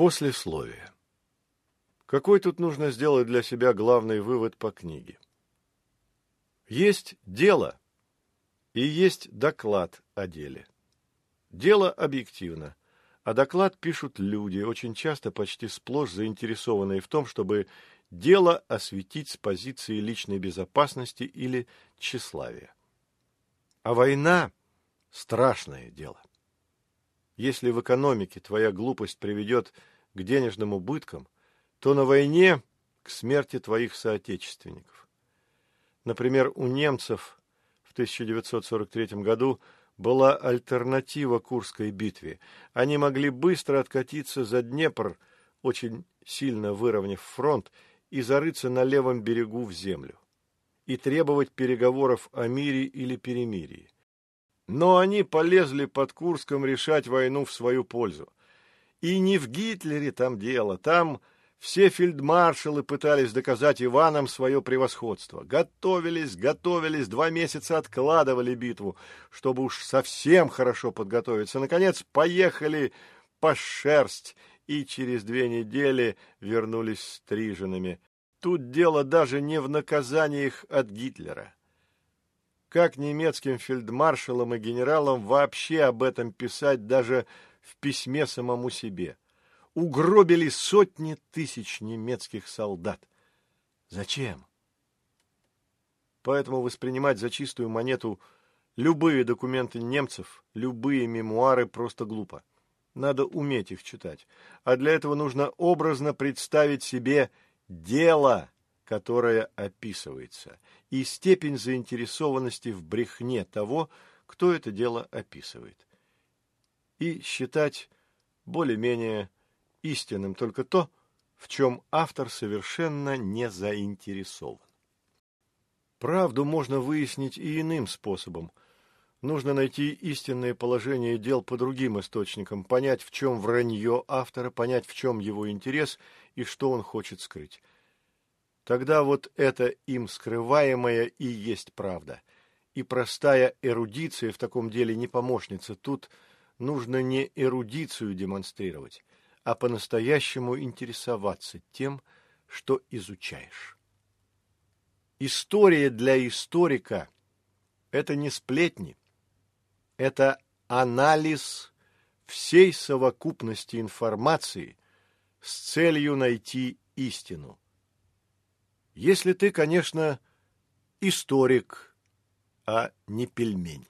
Послесловие. Какой тут нужно сделать для себя главный вывод по книге? Есть дело и есть доклад о деле. Дело объективно, а доклад пишут люди, очень часто почти сплошь заинтересованные в том, чтобы дело осветить с позиции личной безопасности или тщеславия. А война – страшное дело. Если в экономике твоя глупость приведет к денежным убыткам, то на войне – к смерти твоих соотечественников. Например, у немцев в 1943 году была альтернатива Курской битве. Они могли быстро откатиться за Днепр, очень сильно выровняв фронт, и зарыться на левом берегу в землю и требовать переговоров о мире или перемирии. Но они полезли под Курском решать войну в свою пользу. И не в Гитлере там дело, там все фельдмаршалы пытались доказать Иванам свое превосходство. Готовились, готовились, два месяца откладывали битву, чтобы уж совсем хорошо подготовиться. Наконец поехали по шерсть и через две недели вернулись стриженными. Тут дело даже не в наказаниях от Гитлера. Как немецким фельдмаршалам и генералам вообще об этом писать даже в письме самому себе? Угробили сотни тысяч немецких солдат. Зачем? Поэтому воспринимать за чистую монету любые документы немцев, любые мемуары просто глупо. Надо уметь их читать. А для этого нужно образно представить себе дело, которое описывается, и степень заинтересованности в брехне того, кто это дело описывает. И считать более-менее истинным только то, в чем автор совершенно не заинтересован. Правду можно выяснить и иным способом – Нужно найти истинное положение дел по другим источникам, понять, в чем вранье автора, понять, в чем его интерес и что он хочет скрыть. Тогда вот это им скрываемое и есть правда. И простая эрудиция в таком деле не помощница. Тут нужно не эрудицию демонстрировать, а по-настоящему интересоваться тем, что изучаешь. История для историка – это не сплетни, это анализ всей совокупности информации с целью найти истину. Если ты, конечно, историк, а не пельмень.